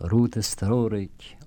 rutas terorek